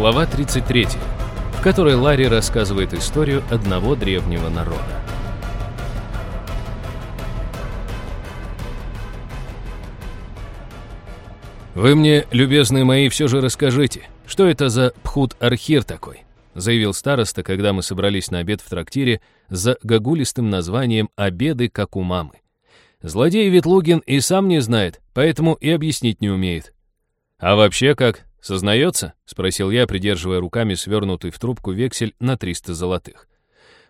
Глава 33, в которой Ларри рассказывает историю одного древнего народа. «Вы мне, любезные мои, все же расскажите, что это за пхут-архир такой?» заявил староста, когда мы собрались на обед в трактире за гагулистым названием «Обеды, как у мамы». Злодей Ветлугин и сам не знает, поэтому и объяснить не умеет. «А вообще как? Сознается?» — спросил я, придерживая руками свернутый в трубку вексель на 300 золотых.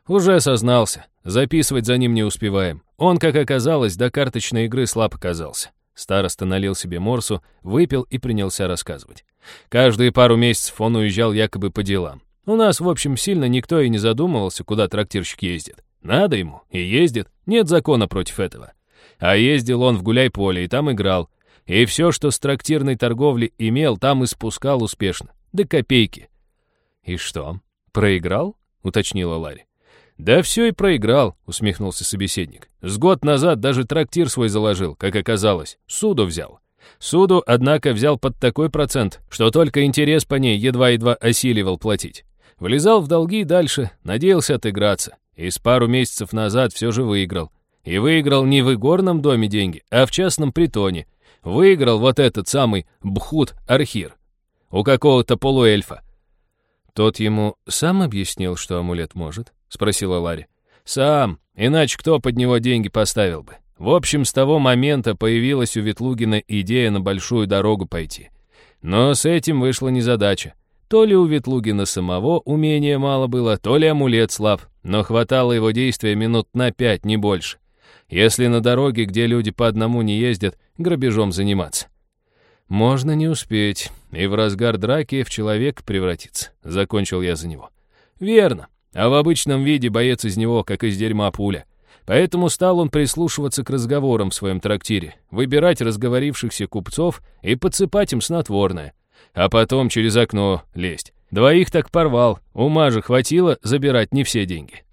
«Уже сознался. Записывать за ним не успеваем. Он, как оказалось, до карточной игры слаб оказался». Староста налил себе морсу, выпил и принялся рассказывать. Каждые пару месяцев он уезжал якобы по делам. У нас, в общем, сильно никто и не задумывался, куда трактирщик ездит. Надо ему, и ездит. Нет закона против этого. А ездил он в гуляй-поле, и там играл. И все, что с трактирной торговли имел, там и спускал успешно. До копейки. «И что, проиграл?» — уточнила Ларри. «Да все и проиграл», — усмехнулся собеседник. «С год назад даже трактир свой заложил, как оказалось. Суду взял. Суду, однако, взял под такой процент, что только интерес по ней едва-едва осиливал платить. Влезал в долги дальше, надеялся отыграться. И с пару месяцев назад все же выиграл. И выиграл не в игорном доме деньги, а в частном притоне. Выиграл вот этот самый Бхут-Архир. У какого-то полуэльфа. Тот ему сам объяснил, что амулет может? Спросила Ларри. Сам, иначе кто под него деньги поставил бы? В общем, с того момента появилась у Ветлугина идея на большую дорогу пойти. Но с этим вышла незадача. То ли у Ветлугина самого умения мало было, то ли амулет слаб, но хватало его действия минут на пять, не больше. Если на дороге, где люди по одному не ездят, грабежом заниматься. Можно не успеть, и в разгар драки в человек превратиться. Закончил я за него. Верно. А в обычном виде боец из него, как из дерьма пуля. Поэтому стал он прислушиваться к разговорам в своем трактире, выбирать разговорившихся купцов и подсыпать им снотворное а потом через окно лезть. Двоих так порвал, ума же хватило забирать не все деньги.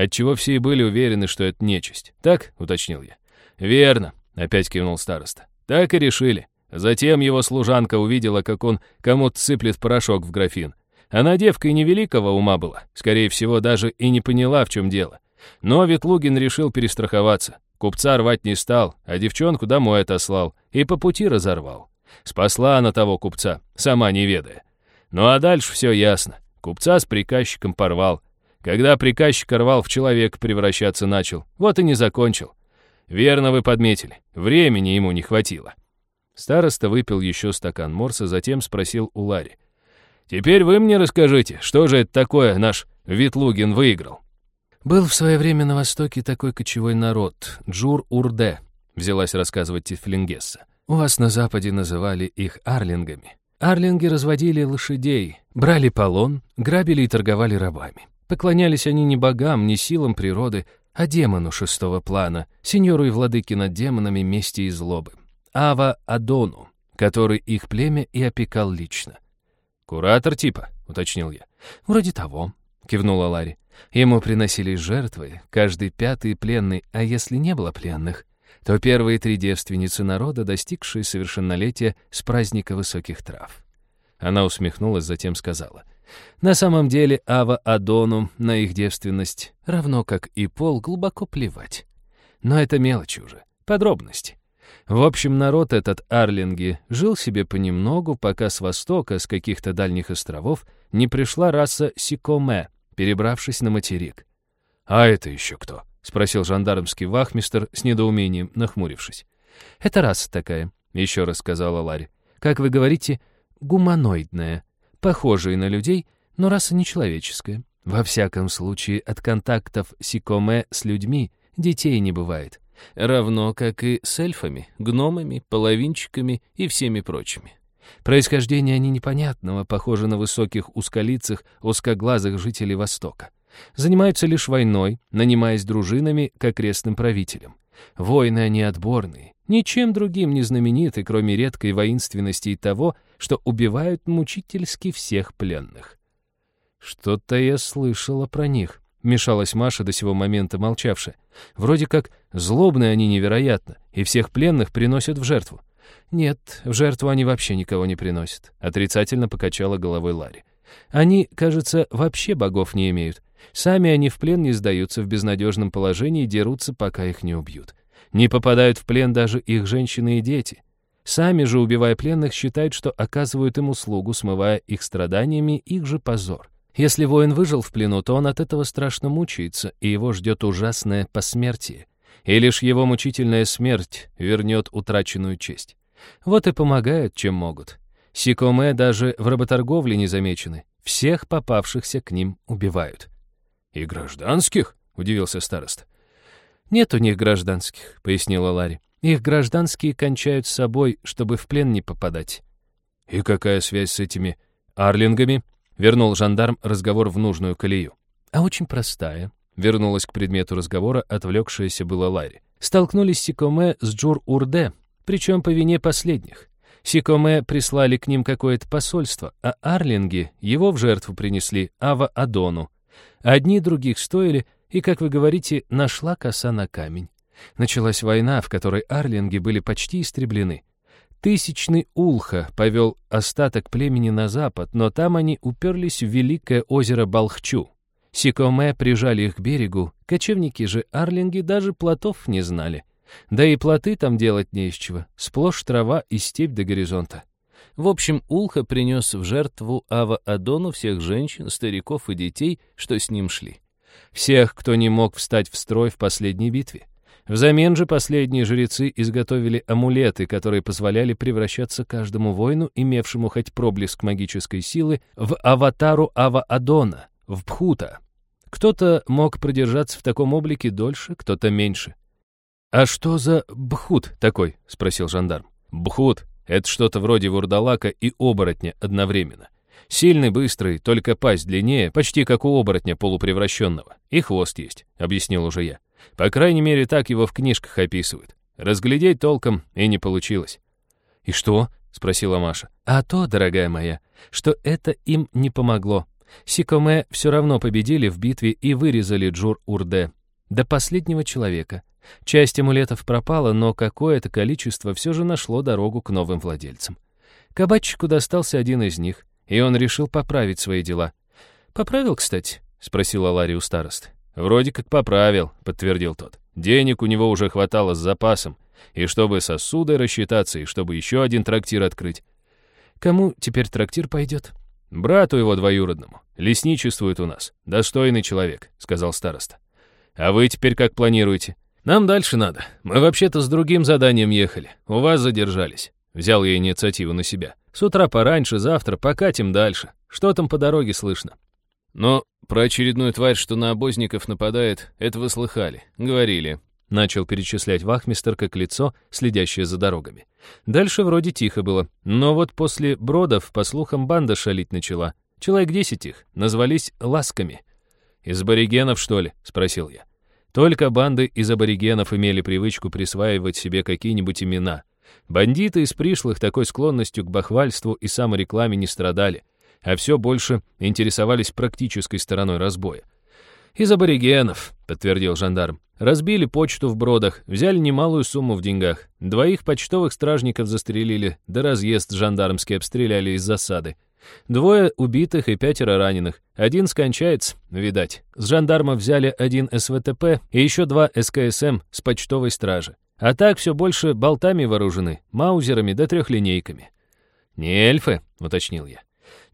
Отчего все и были уверены, что это нечисть. Так, уточнил я. Верно, опять кивнул староста. Так и решили. Затем его служанка увидела, как он кому-то сыплет порошок в графин. Она девка и невеликого ума была, скорее всего, даже и не поняла, в чем дело. Но Ветлугин решил перестраховаться. Купца рвать не стал, а девчонку домой отослал и по пути разорвал. Спасла она того купца, сама не ведая. Ну а дальше все ясно. Купца с приказчиком порвал. Когда приказчик рвал, в человека превращаться начал. Вот и не закончил. Верно вы подметили. Времени ему не хватило. Староста выпил еще стакан морса, затем спросил у Лари. «Теперь вы мне расскажите, что же это такое наш Витлугин выиграл?» «Был в свое время на Востоке такой кочевой народ, Джур-Урде», взялась рассказывать Тифлингесса. У вас на Западе называли их арлингами. Арлинги разводили лошадей, брали полон, грабили и торговали рабами. Поклонялись они не богам, не силам природы, а демону шестого плана, сеньору и владыке над демонами мести и злобы. Ава Адону, который их племя и опекал лично. «Куратор типа», — уточнил я. «Вроде того», — кивнула Ларри. Ему приносили жертвы, каждый пятый пленный, а если не было пленных, то первые три девственницы народа, достигшие совершеннолетия с праздника высоких трав. Она усмехнулась, затем сказала, «На самом деле Ава Адону на их девственность, равно как и Пол, глубоко плевать. Но это мелочи уже, подробности. В общем, народ этот Арлинги жил себе понемногу, пока с востока, с каких-то дальних островов, не пришла раса Сикоме, перебравшись на материк. «А это еще кто?» — спросил жандармский вахмистер с недоумением, нахмурившись. «Это раса такая», — еще раз сказала Ларри. «Как вы говорите, гуманоидная. Похожая на людей, но раса нечеловеческая. Во всяком случае, от контактов Сикоме с людьми детей не бывает. Равно как и с эльфами, гномами, половинчиками и всеми прочими. Происхождение они непонятного, похоже на высоких узколицах, узкоглазых жителей Востока. Занимаются лишь войной, нанимаясь дружинами к окрестным правителям. Войны они отборные, ничем другим не знамениты, кроме редкой воинственности и того, что убивают мучительски всех пленных. «Что-то я слышала про них», — мешалась Маша до сего момента молчавшая. «Вроде как злобные они невероятно, и всех пленных приносят в жертву». «Нет, в жертву они вообще никого не приносят», — отрицательно покачала головой Ларри. Они, кажется, вообще богов не имеют. Сами они в плен не сдаются в безнадежном положении и дерутся, пока их не убьют. Не попадают в плен даже их женщины и дети. Сами же, убивая пленных, считают, что оказывают им услугу, смывая их страданиями их же позор. Если воин выжил в плену, то он от этого страшно мучается, и его ждет ужасное посмертие. И лишь его мучительная смерть вернет утраченную честь. Вот и помогают, чем могут. Сикоме даже в работорговле не замечены. Всех попавшихся к ним убивают. «И гражданских?» — удивился староста. «Нет у них гражданских», — пояснила Ларри. «Их гражданские кончают с собой, чтобы в плен не попадать». «И какая связь с этими арлингами?» — вернул жандарм разговор в нужную колею. «А очень простая», — вернулась к предмету разговора отвлекшаяся была Ларри. «Столкнулись Сикоме с Джур-Урде, причем по вине последних. Сикоме прислали к ним какое-то посольство, а арлинги его в жертву принесли Ава-Адону. Одни других стоили, и, как вы говорите, нашла коса на камень. Началась война, в которой арлинги были почти истреблены. Тысячный Улха повел остаток племени на запад, но там они уперлись в великое озеро Балхчу. Сикоме прижали их к берегу, кочевники же арлинги даже плотов не знали. Да и плоты там делать не из чего, сплошь трава и степь до горизонта. В общем, Улха принес в жертву Ава-Адону всех женщин, стариков и детей, что с ним шли. Всех, кто не мог встать в строй в последней битве. Взамен же последние жрецы изготовили амулеты, которые позволяли превращаться каждому воину, имевшему хоть проблеск магической силы, в аватару Ава-Адона, в Пхута. Кто-то мог продержаться в таком облике дольше, кто-то меньше. «А что за бхут такой?» — спросил жандарм. «Бхут — это что-то вроде вурдалака и оборотня одновременно. Сильный, быстрый, только пасть длиннее, почти как у оборотня полупревращенного. И хвост есть», — объяснил уже я. «По крайней мере, так его в книжках описывают. Разглядеть толком и не получилось». «И что?» — спросила Маша. «А то, дорогая моя, что это им не помогло. Сикоме все равно победили в битве и вырезали Джур-Урде. До последнего человека. Часть амулетов пропала, но какое-то количество все же нашло дорогу к новым владельцам. Кабачику достался один из них, и он решил поправить свои дела. «Поправил, кстати?» — спросила Ларри у старост. «Вроде как поправил», — подтвердил тот. «Денег у него уже хватало с запасом, и чтобы сосудой рассчитаться, и чтобы еще один трактир открыть». «Кому теперь трактир пойдет?» «Брату его двоюродному. Лесничествует у нас. Достойный человек», — сказал староста. «А вы теперь как планируете?» «Нам дальше надо. Мы вообще-то с другим заданием ехали. У вас задержались». Взял я инициативу на себя. «С утра пораньше, завтра покатим дальше. Что там по дороге слышно?» «Но про очередную тварь, что на обозников нападает, это вы слыхали. Говорили». Начал перечислять вахмистер как лицо, следящее за дорогами. Дальше вроде тихо было. Но вот после бродов, по слухам, банда шалить начала. Человек десять их, назвались ласками. «Из аборигенов, что ли?» — спросил я. Только банды из аборигенов имели привычку присваивать себе какие-нибудь имена. Бандиты из пришлых такой склонностью к бахвальству и саморекламе не страдали, а все больше интересовались практической стороной разбоя. «Из аборигенов», — подтвердил жандарм. «Разбили почту в бродах, взяли немалую сумму в деньгах. Двоих почтовых стражников застрелили, да разъезд жандармский обстреляли из засады. Двое убитых и пятеро раненых. Один скончается, видать. С жандарма взяли один СВТП и еще два СКСМ с почтовой стражи. А так все больше болтами вооружены, маузерами да трехлинейками. «Не эльфы?» — уточнил я.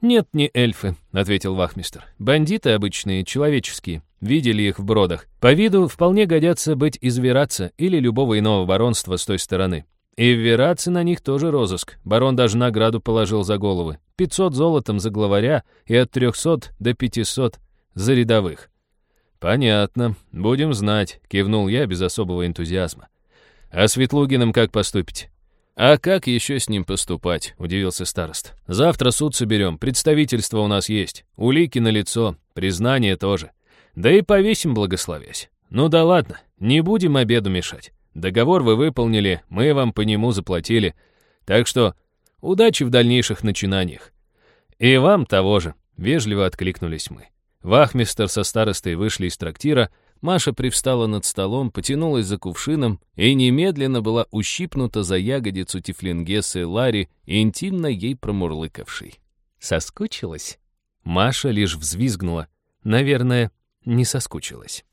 «Нет, не эльфы», — ответил вахмистер. «Бандиты обычные, человеческие. Видели их в бродах. По виду вполне годятся быть из Вераца или любого иного баронства с той стороны. И в Вераце на них тоже розыск. Барон даже награду положил за головы. 500 золотом за главаря и от 300 до 500 за рядовых. «Понятно. Будем знать», — кивнул я без особого энтузиазма. «А с Ветлугиным как поступить?» «А как еще с ним поступать?» — удивился старост. «Завтра суд соберем, представительство у нас есть, улики на лицо, признание тоже. Да и повесим, благословясь. Ну да ладно, не будем обеду мешать. Договор вы выполнили, мы вам по нему заплатили. Так что удачи в дальнейших начинаниях. И вам того же, вежливо откликнулись мы. Вахмистер со старостой вышли из трактира, Маша привстала над столом, потянулась за кувшином и немедленно была ущипнута за ягодицу тифлингесы Ларри, интимно ей промурлыкавшей. «Соскучилась?» Маша лишь взвизгнула. Наверное, не соскучилась.